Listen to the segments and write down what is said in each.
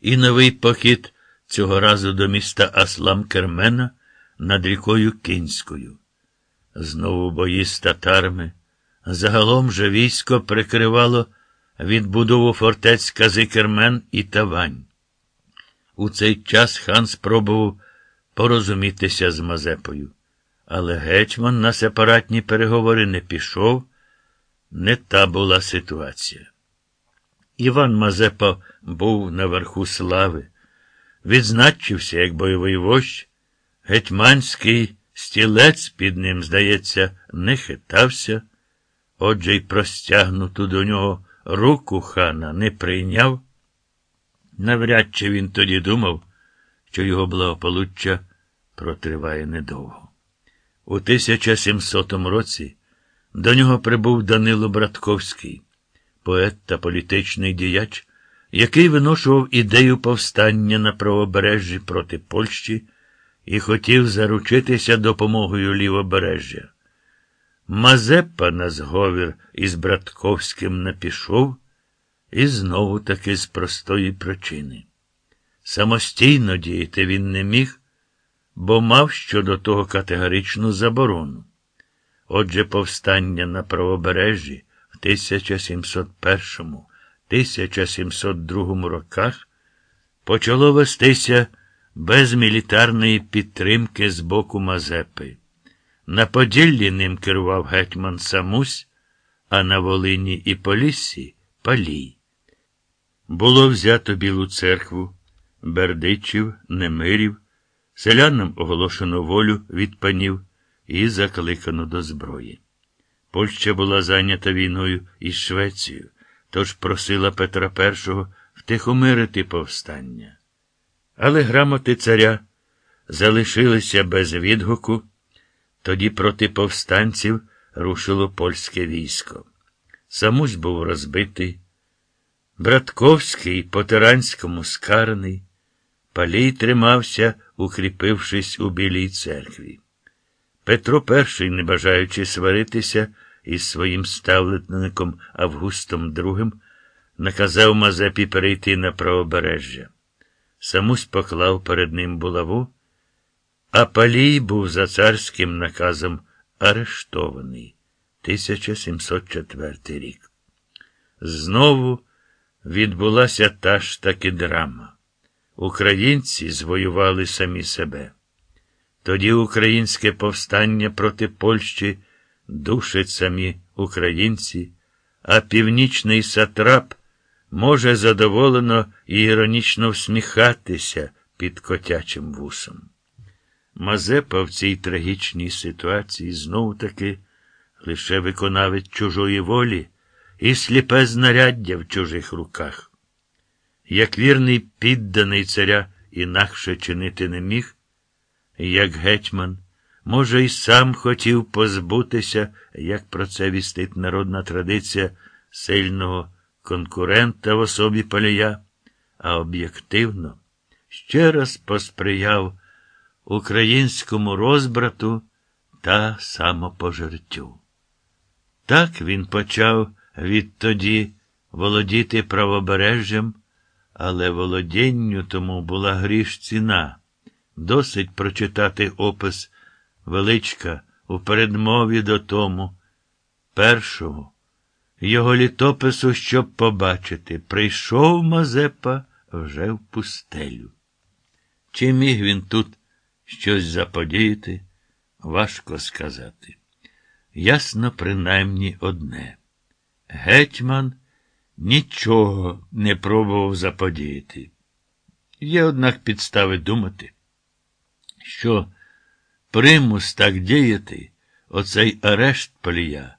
і новий похід цього разу до міста Аслам Кермена над рікою Кінською. Знову бої з татарами. Загалом же військо прикривало відбудову фортець Казикермен і Тавань. У цей час хан спробував порозумітися з Мазепою. Але гетьман на сепаратні переговори не пішов, не та була ситуація. Іван Мазепа був наверху слави, відзначився як бойовий вождь, гетьманський стілець під ним, здається, не хитався, отже й простягнуту до нього руку хана не прийняв. Навряд чи він тоді думав, що його благополуччя протриває недовго. У 1700 році до нього прибув Данило Братковський, поет та політичний діяч, який виношував ідею повстання на правобережжі проти Польщі і хотів заручитися допомогою лівобережжя. Мазепа на зговір із Братковським не пішов, і знову таки з простої причини. Самостійно діяти він не міг, бо мав щодо того категоричну заборону. Отже, повстання на правобережжі в 1701-1702 роках почало вестися без мілітарної підтримки з боку Мазепи. На Поділлі ним керував гетьман Самусь, а на Волині і Поліссі Палій. Було взято Білу церкву, Бердичів, Немирів, селянам оголошено волю від панів і закликано до зброї. Польща була зайнята війною із Швецією, тож просила Петра І втихомирити повстання. Але грамоти царя залишилися без відгуку, тоді проти повстанців рушило польське військо. Самусь був розбитий. Братковський по тиранському скараний, палій тримався, укріпившись у Білій церкві. Петро І, не бажаючи сваритися із своїм ставленником Августом II, наказав Мазепі перейти на правобережжя. Самусь поклав перед ним булаву, а Палій був за царським наказом арештований 1704 рік. Знову відбулася та ж таки драма. Українці звоювали самі себе. Тоді українське повстання проти Польщі душить самі українці, а північний сатрап може задоволено і іронічно всміхатися під котячим вусом. Мазепа в цій трагічній ситуації знову таки лише виконавець чужої волі і сліпе знаряддя в чужих руках. Як вірний підданий царя інакше чинити не міг, як гетьман, може, й сам хотів позбутися, як про це вістить народна традиція сильного конкурента в особі палія, а об'єктивно ще раз посприяв українському розбрату та самопожертю. Так він почав відтоді володіти правобережжям, але володінню тому була гріш ціна. Досить прочитати опис величка у передмові до тому, першого, його літопису, щоб побачити, прийшов Мазепа вже в пустелю. Чи міг він тут щось заподіяти, важко сказати. Ясно, принаймні одне. Гетьман нічого не пробував заподіяти. Є, однак, підстави думати, що примус так діяти, оцей арешт полія,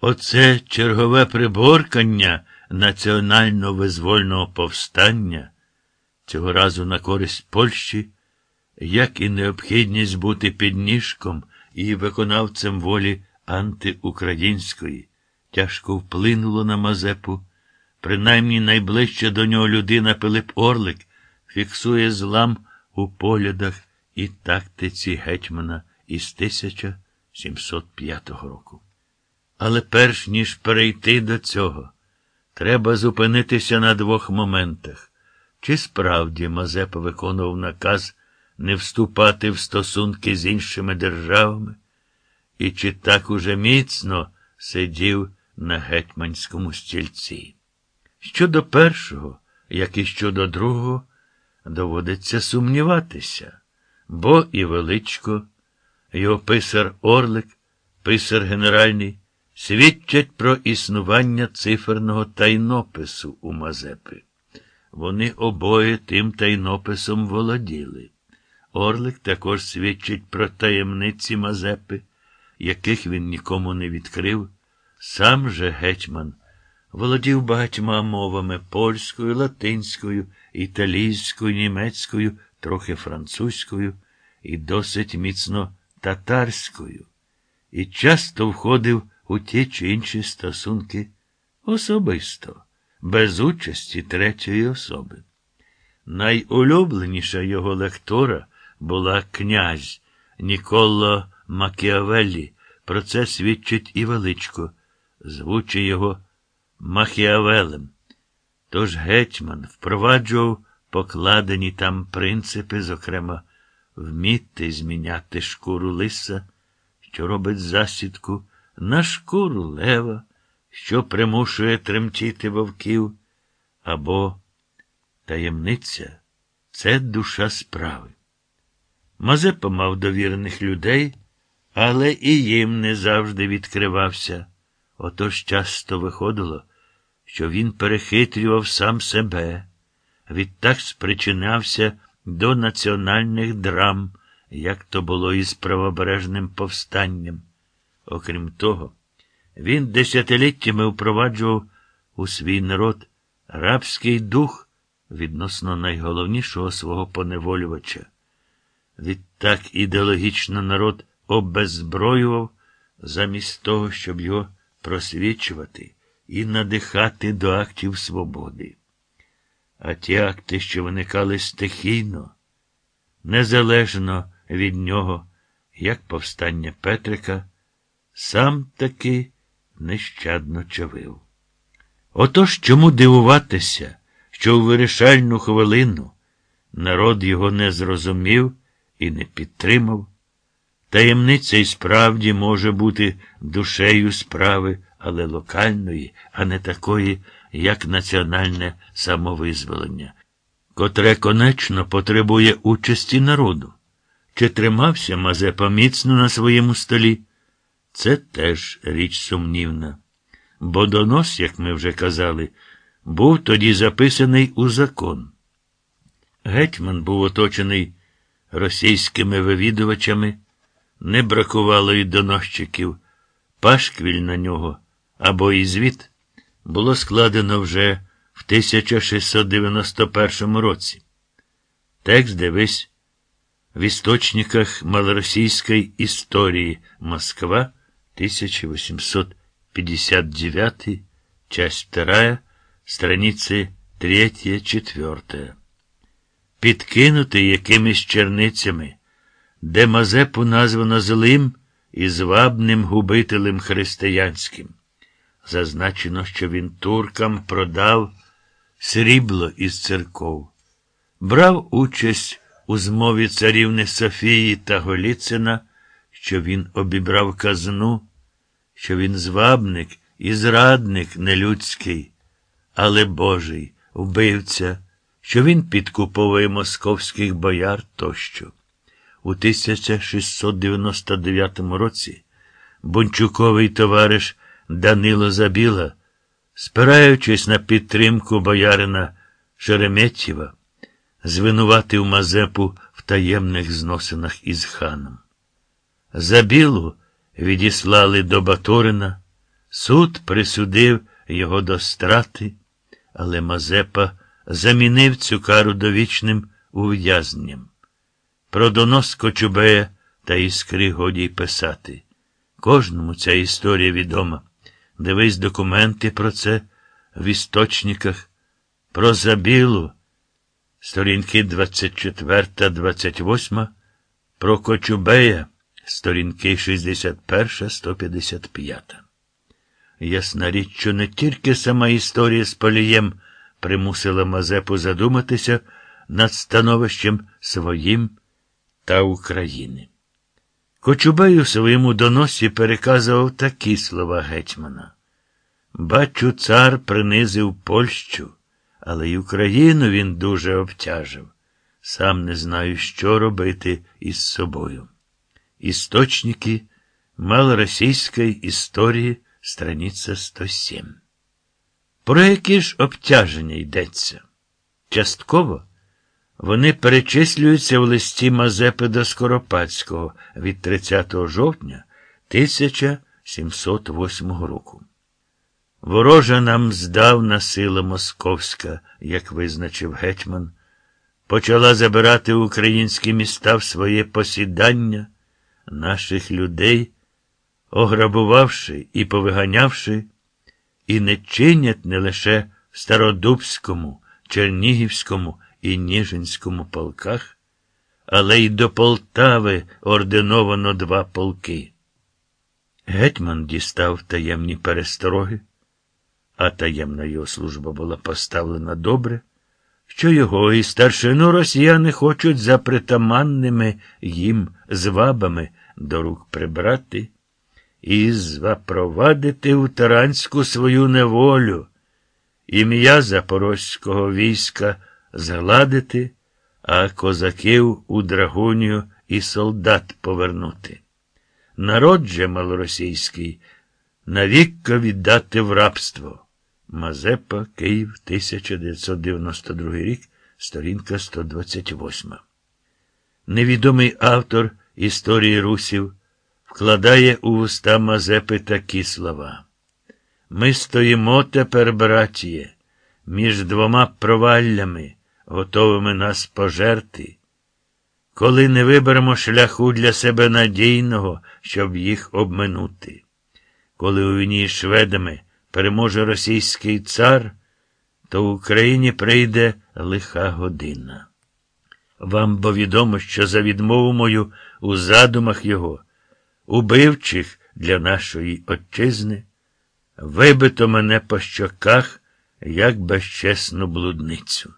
оце чергове приборкання національно-визвольного повстання, цього разу на користь Польщі, як і необхідність бути підніжком і виконавцем волі антиукраїнської. Тяжко вплинуло на Мазепу. Принаймні найближча до нього людина Пилип Орлик фіксує злам у поглядах і тактиці гетьмана із 1705 року. Але перш ніж перейти до цього, треба зупинитися на двох моментах. Чи справді Мазепа виконував наказ не вступати в стосунки з іншими державами, і чи так уже міцно сидів на гетьманському стільці? Щодо першого, як і щодо другого, доводиться сумніватися, бо і величко, його писар Орлик, писар генеральний, свідчать про існування циферного тайнопису у Мазепи. Вони обоє тим тайнописом володіли. Орлик також свідчить про таємниці Мазепи, яких він нікому не відкрив. Сам же гетьман володів багатьма мовами польською, латинською, італійською, німецькою, трохи французькою і досить міцно татарською, і часто входив у ті чи інші стосунки особисто, без участі третьої особи. Найулюбленіша його лектора була князь Ніколо Макіавеллі. Про це свідчить і величко, звучить його Махіавелем. Тож гетьман впроваджував покладені там принципи, зокрема, вміти зміняти шкуру лиса, що робить засідку, на шкуру лева, що примушує тремтіти вовків, або таємниця це душа справи. Мазепа мав довірених людей, але і їм не завжди відкривався. Отож часто виходило, що він перехитрював сам себе, відтак спричинявся до національних драм, як то було із правобережним повстанням. Окрім того, він десятиліттями впроваджував у свій народ рабський дух відносно найголовнішого свого поневолювача. Відтак ідеологічно народ обеззброював замість того, щоб його просвічувати і надихати до актів свободи. А ті акти, що виникали стихійно, незалежно від нього, як повстання Петрика, сам таки нещадно чавив. Отож чому дивуватися, що у вирішальну хвилину народ його не зрозумів і не підтримав? Таємниця й справді може бути душею справи, але локальної, а не такої, як національне самовизволення, котре конечно потребує участі народу. Чи тримався Мазепа міцно на своєму столі? Це теж річ сумнівна. Бо донос, як ми вже казали, був тоді записаний у закон. Гетьман був оточений російськими вивідувачами, не бракувало й доносчиків, пашквіль на нього або і звіт було складено вже в 1691 році. Текст дивись в істочниках малоросійської історії Москва 1859, часть 2, страниці 3-4. Підкинутий якимись черницями, де Мазепу названо злим і звабним губителем християнським. Зазначено, що він туркам продав срібло із церков, брав участь у змові царівни Софії та Голіцина, що він обібрав казну, що він звабник і зрадник нелюдський, але Божий, вбивця, що він підкуповує московських бояр тощо. У 1699 році Бунчуковий товариш Данило Забіла, спираючись на підтримку боярина Шереметєва, звинуватив Мазепу в таємних зносинах із ханом. Забілу відіслали до Баторина, суд присудив його до страти, але Мазепа замінив цю кару довічним ув'язненням. Про донос Кочубея та іскри годі писати. Кожному ця історія відома. Дивись документи про це в істочниках, про забілу, сторінки 24 28, про Кочубея, сторінки 61, 155. Ясна річ, що не тільки сама історія з Полієм примусила Мазепу задуматися над становищем своїм та України. Кочубей у своєму доносі переказував такі слова гетьмана. Бачу, цар принизив Польщу, але й Україну він дуже обтяжив. Сам не знаю, що робити із собою. Істочники малоросійської історії, страниця 107. Про які ж обтяження йдеться? Частково вони перечислюються в листі Мазепи до Скоропадського від 30 жовтня 1708 року. Ворожа нам здавна сила московська, як визначив гетьман, почала забирати українські міста в своє посідання наших людей, ограбувавши і повиганявши, і не чинять не лише в Стародубському, Чернігівському і Ніжинському полках, але й до Полтави ординовано два полки. Гетьман дістав таємні перестороги, а таємна його служба була поставлена добре, що його і старшину росіяни хочуть за притаманними їм звабами до рук прибрати і запровадити у таранську свою неволю, ім'я запорозького війська згладити, а козаків у драгунію і солдат повернути. Народ же малоросійський навікко віддати в рабство. Мазепа, Київ, 1992 рік, сторінка 128. Невідомий автор історії русів вкладає у уста Мазепи такі слова. Ми стоїмо тепер, братіє, між двома проваллями, готовими нас пожерти. Коли не виберемо шляху для себе надійного, щоб їх обминути. Коли у війні з шведами переможе російський цар, то в Україні прийде лиха година. Вам бо відомо, що за відмову мою у задумах його, убивчих для нашої отчизни, вибито мене по щоках, як безчесну блудницю.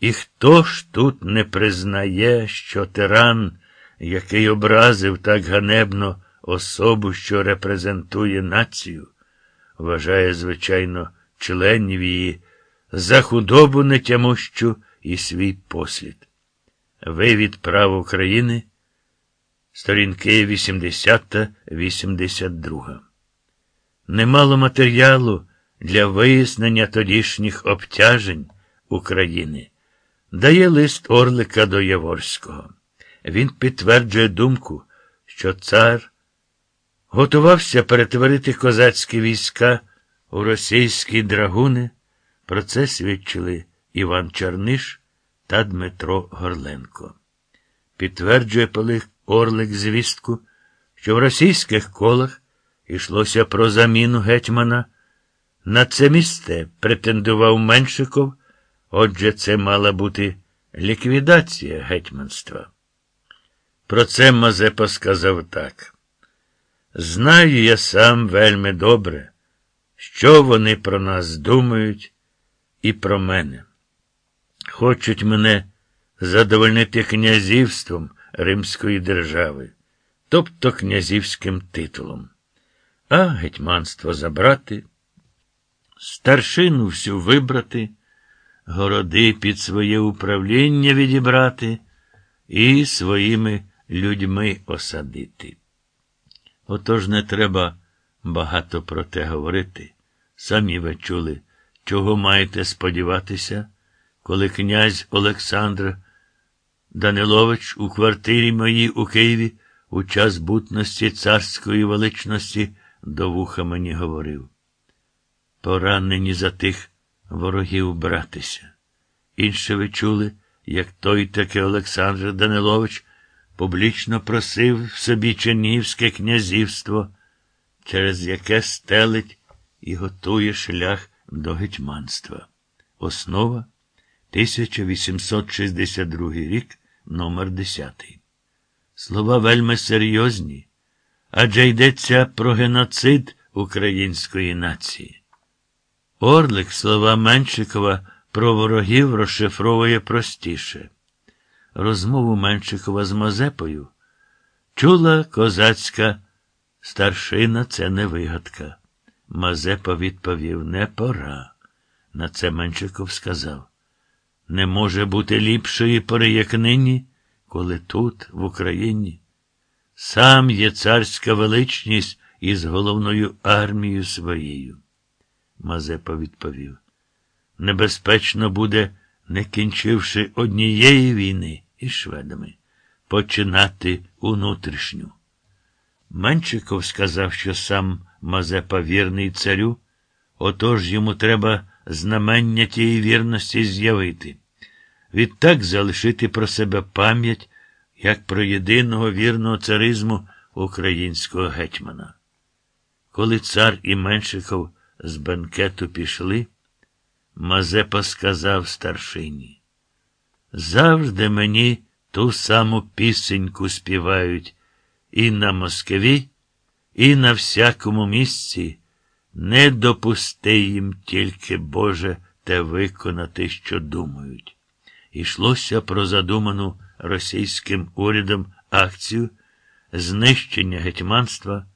І хто ж тут не признає, що тиран, який образив так ганебно особу, що репрезентує націю, вважає, звичайно, членів її за худобу нетямущу і свій послід. Вивід прав України, сторінки 80-82. Немало матеріалу для вияснення тодішніх обтяжень України. Дає лист Орлика до Яворського. Він підтверджує думку, що цар готувався перетворити козацькі війська у російські драгуни. Про це свідчили Іван Черниш та Дмитро Горленко. Підтверджує Пилих Орлик звістку, що в російських колах йшлося про заміну гетьмана. На це місце претендував Меншиков, отже, це мала бути ліквідація гетьманства. Про це Мазепа сказав так. Знаю я сам вельми добре, що вони про нас думають і про мене. Хочуть мене задовольнити князівством Римської держави, тобто князівським титулом, а гетьманство забрати, старшину всю вибрати, городи під своє управління відібрати і своїми людьми осадити. Отож не треба багато про те говорити. Самі ви чули, чого маєте сподіватися, коли князь Олександр Данилович у квартирі моїй у Києві у час бутності царської величності до вуха мені говорив. Пора нині за тих ворогів братися. Інше ви чули, як той таки Олександр Данилович публічно просив собі Чернігівське князівство, через яке стелить і готує шлях до гетьманства. Основа 1862 рік, номер 10. Слова вельми серйозні, адже йдеться про геноцид української нації. Орлик слова Меншикова про ворогів розшифровує простіше. Розмову Меншикова з Мазепою чула козацька старшина це не вигадка. Мазепа відповів не пора. На це Меншиков сказав не може бути ліпшої пори, як нині, коли тут, в Україні, сам є царська величність із головною армією своєю. Мазепа відповів. Небезпечно буде, не кінчивши однієї війни із шведами, починати внутрішню. Менчиков сказав, що сам Мазепа вірний царю, отож йому треба знамення тієї вірності з'явити. Відтак залишити про себе пам'ять як про єдиного вірного царизму українського гетьмана. Коли цар і Меншиков з бенкету пішли, Мазепа сказав старшині. Завжди мені ту саму пісеньку співають і на Москві, і на всякому місці. Не допусти їм тільки, Боже, те виконати, що думають. Ішлося про задуману російським урядом акцію знищення гетьманства